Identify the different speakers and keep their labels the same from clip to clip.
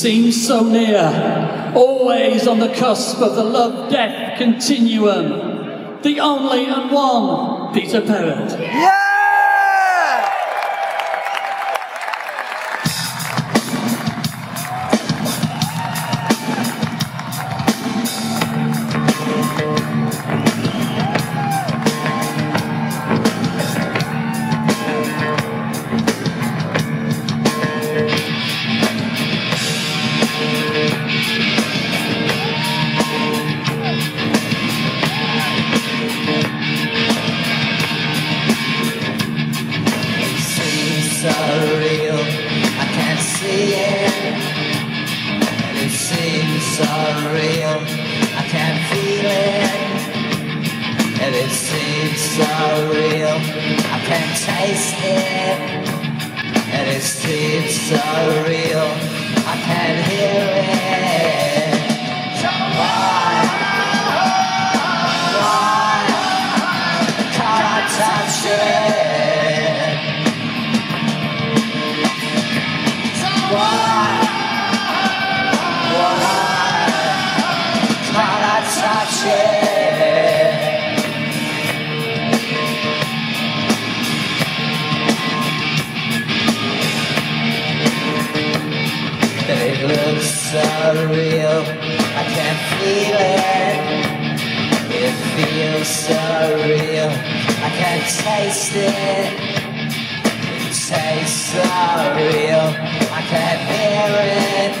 Speaker 1: seems so near, always on the cusp of the love death continuum. The only and one Peter Perrett.
Speaker 2: Yeah!
Speaker 3: Why? Why can't touch it? It looks so real, I can't feel it. It feels so real, I can't taste it. It tastes so real, Can't hear it.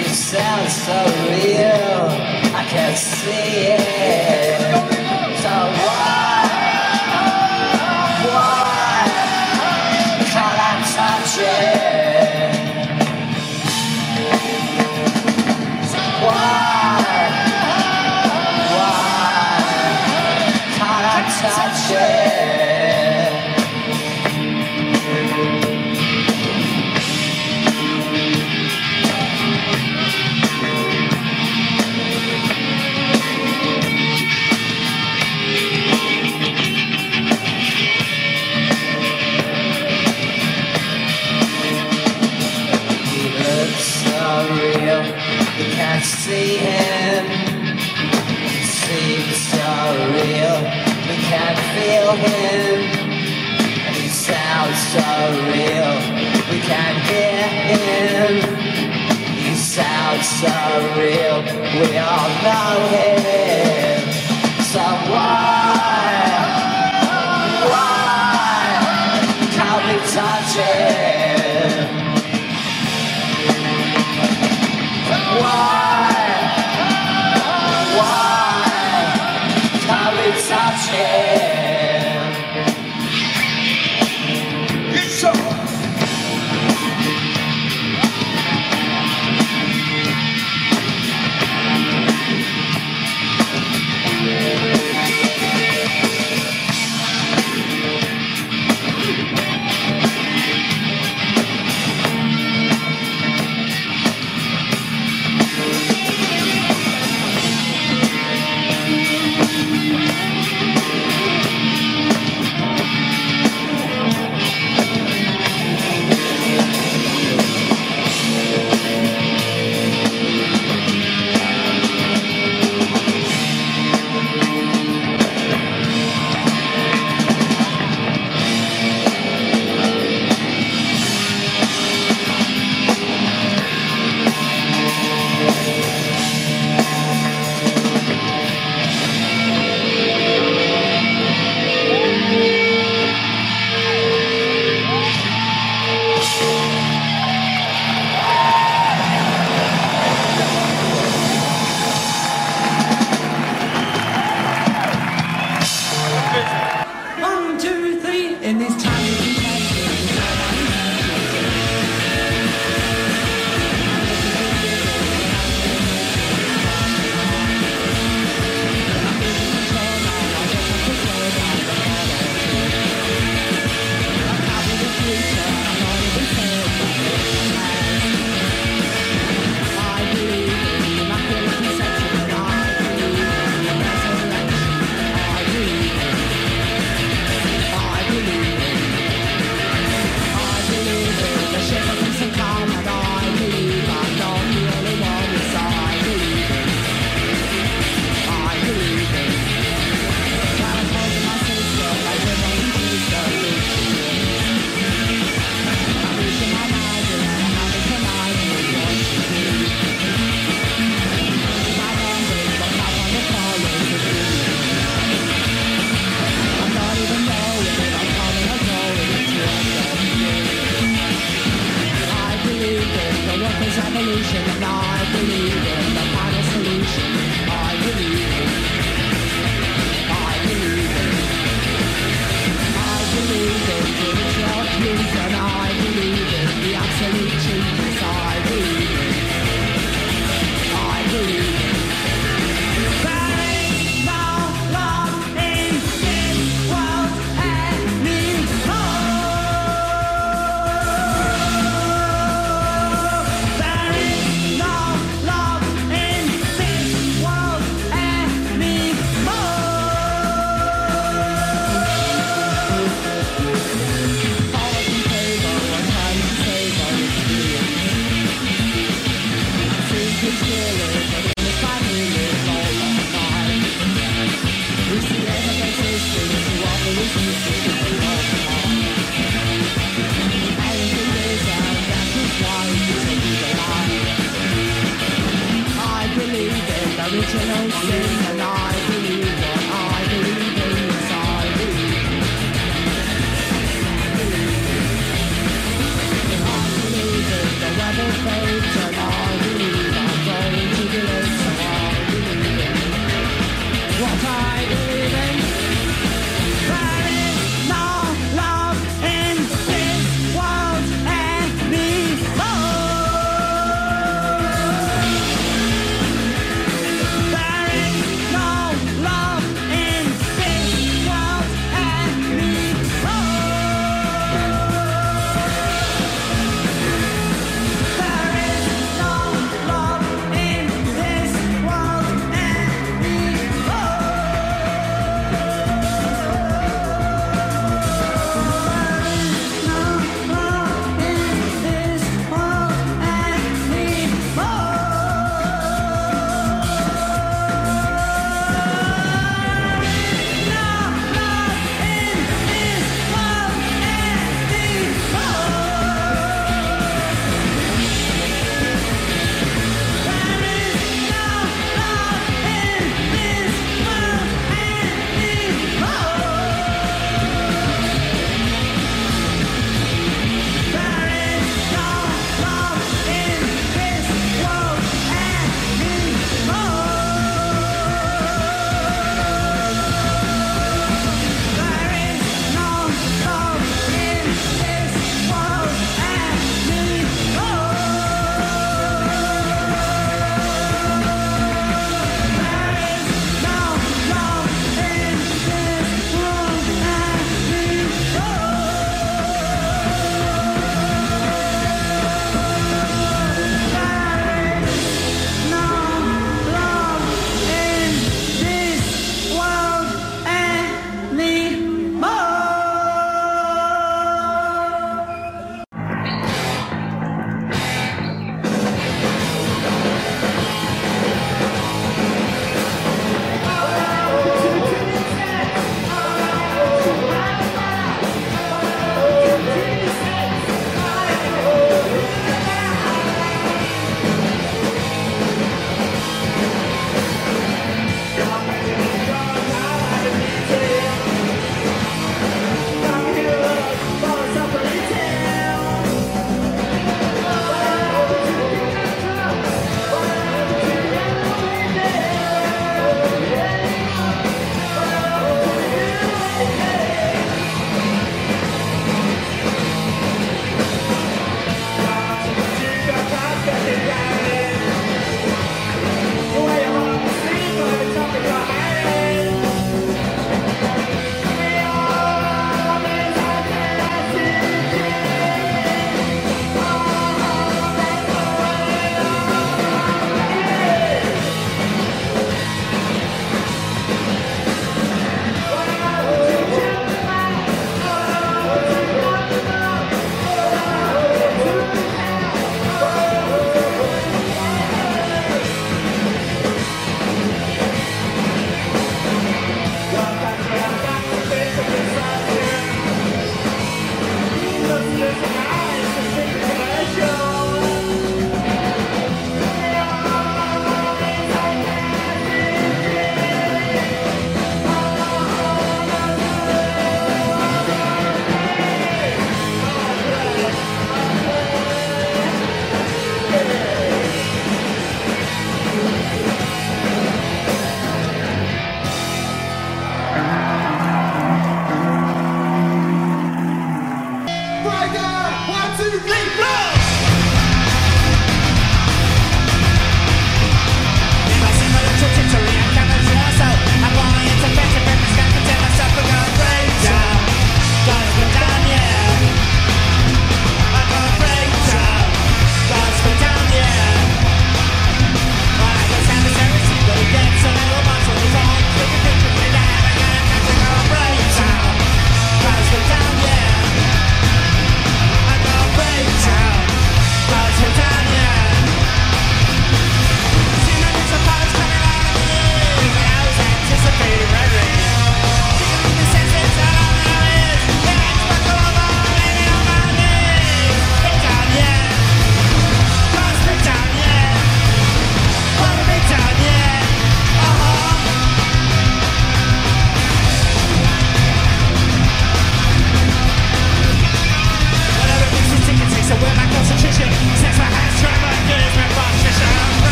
Speaker 3: It sounds so real, I can't see it. So why feel him. And he sounds so real, we can't hear him. He sounds so real, we all know him. So why, why can't we touch him?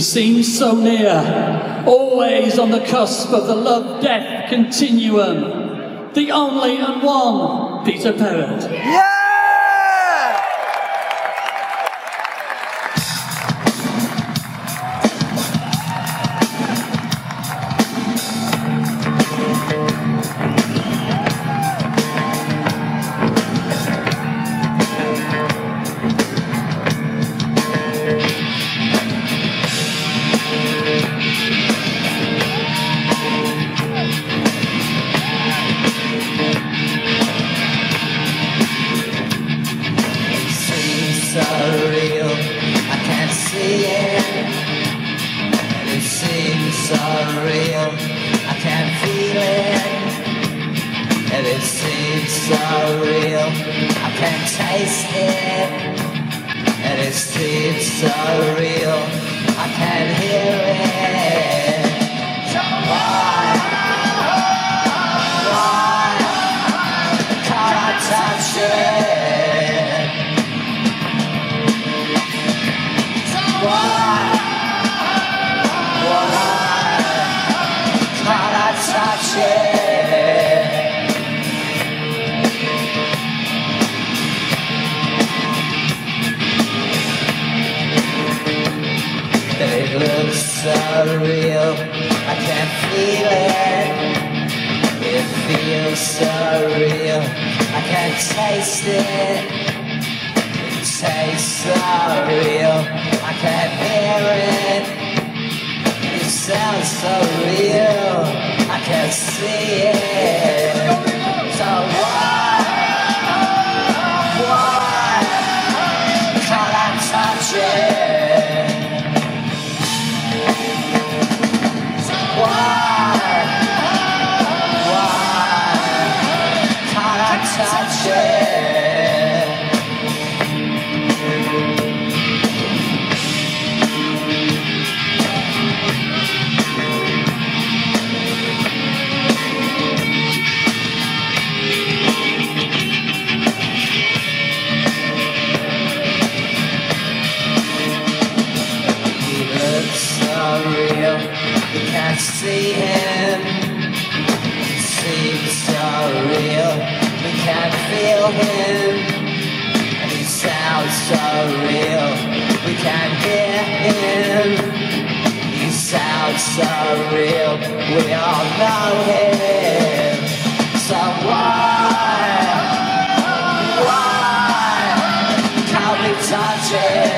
Speaker 1: He seems so near, always on the cusp of the love death continuum. The only and one Peter Perrett.
Speaker 2: Yeah!
Speaker 3: Seems surreal. I can't taste it. And it seems real, I can't hear it. Feel it. Feels real I can't taste it. It tastes so real I can't hear it. It sounds so real I can't see it. So why? Why can't I touch it? Why? Feel him. He sounds surreal. We can't hear him. He sounds surreal. We all know him. So why? Why can't we touch him?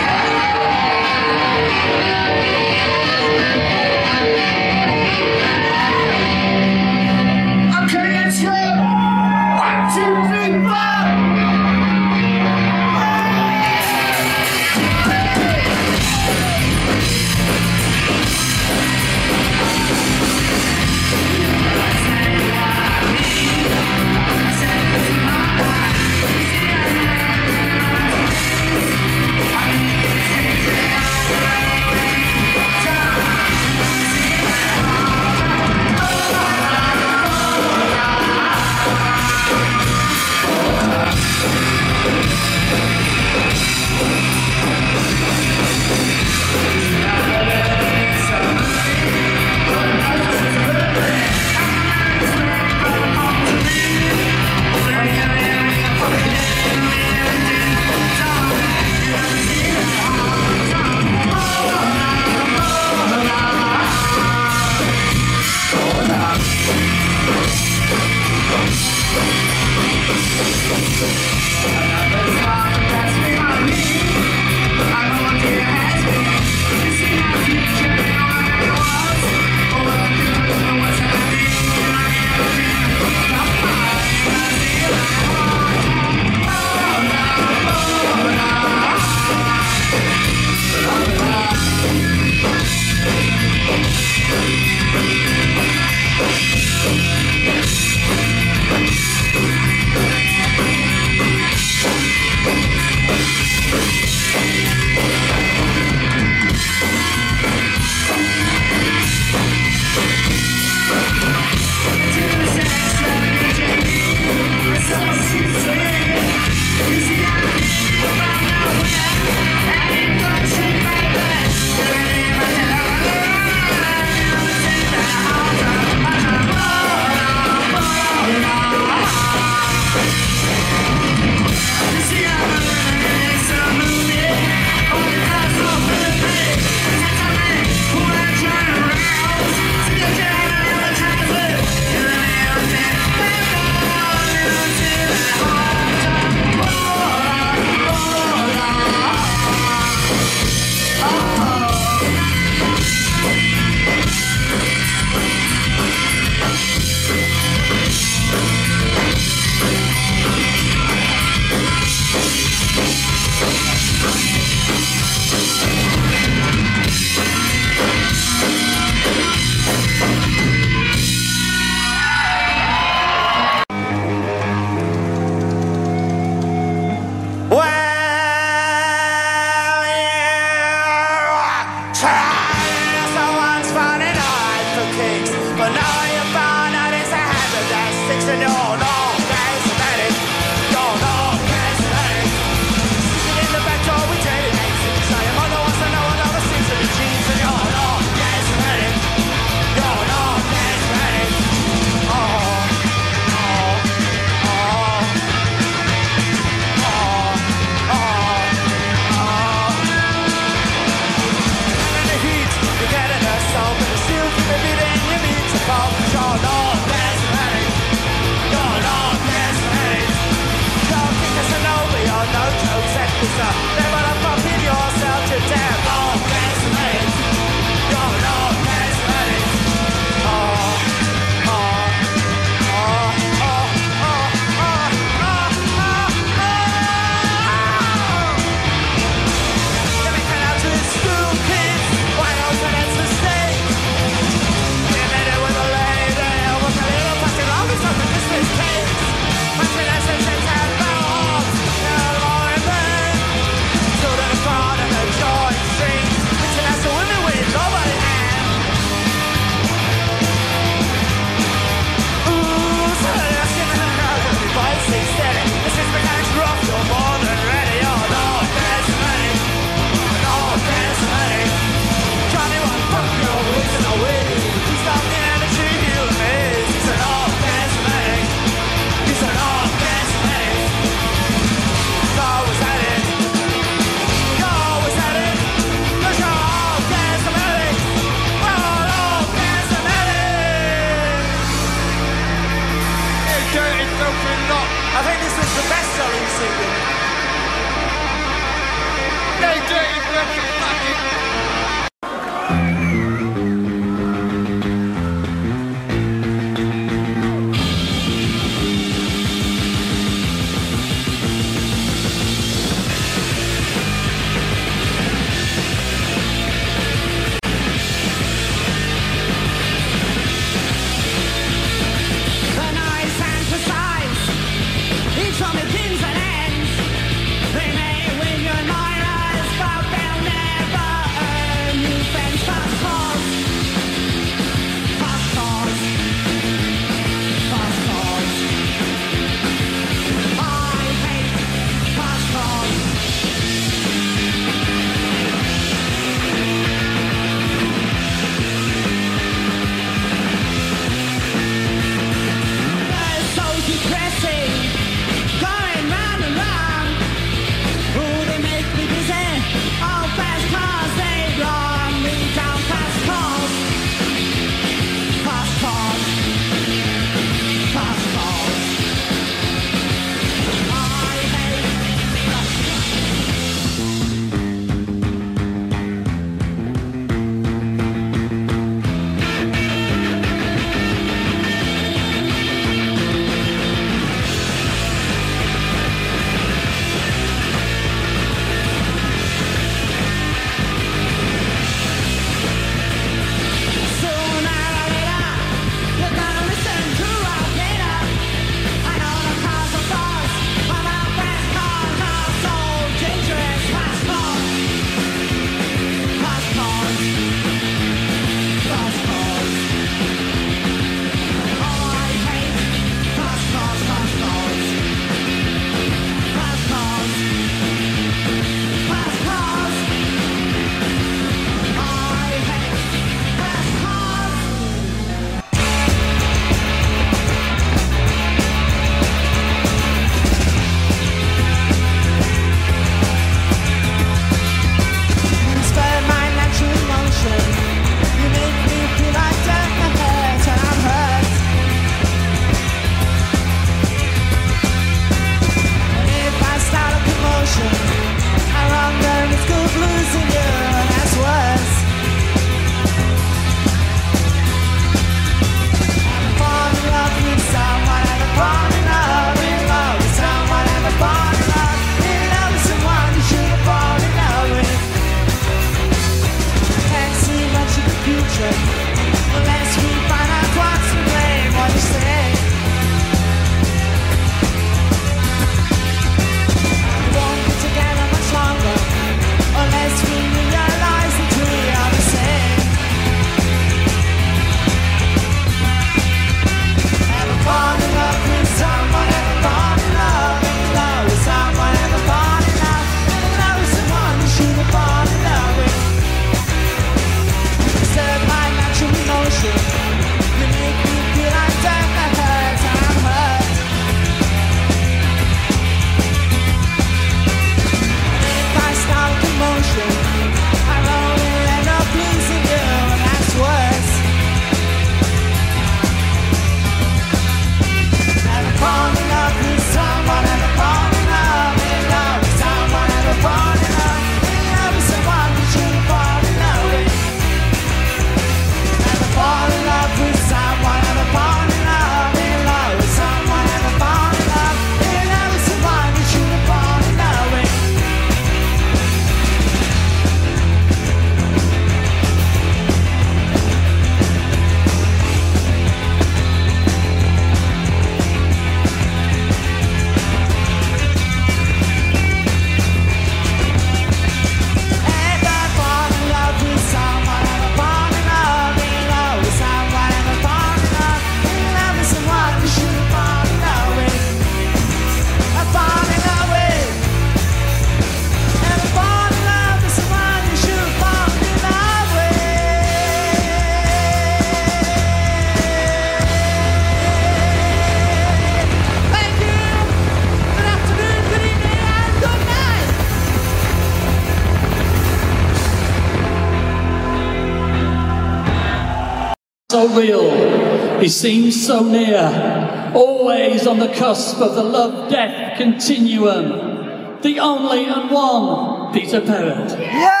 Speaker 1: Seems so near, always on the cusp of the love death continuum. The only and one Peter Perrett.
Speaker 3: Yeah!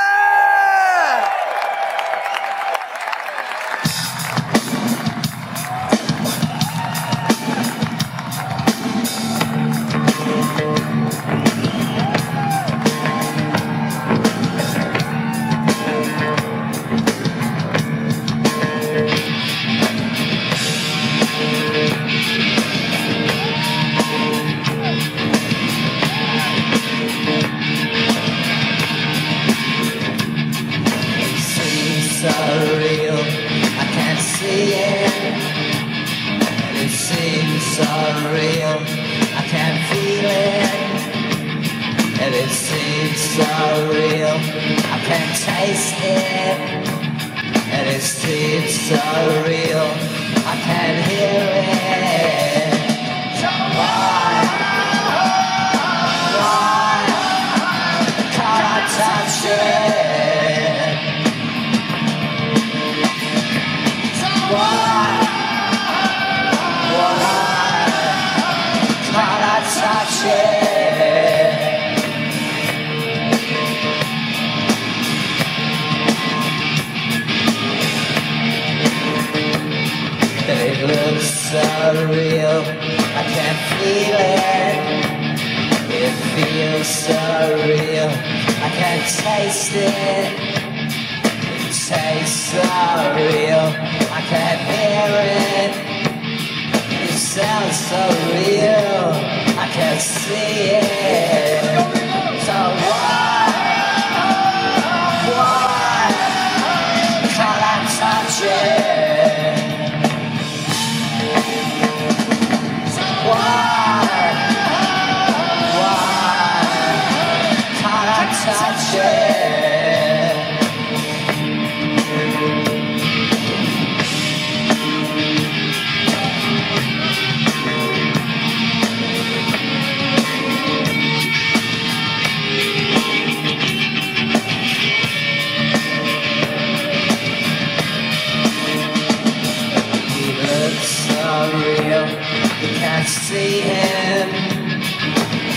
Speaker 4: that's the end.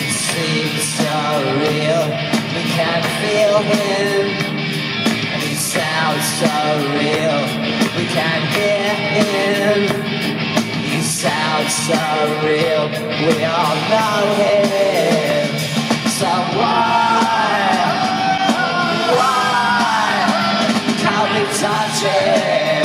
Speaker 4: It seems so real, we can't feel him. He sounds so real, we can't hear him. He sounds so real, we all know him. So why, why, can't we touch him?